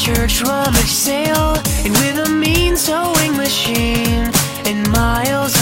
church rummage sale, and with a mean sewing machine and miles.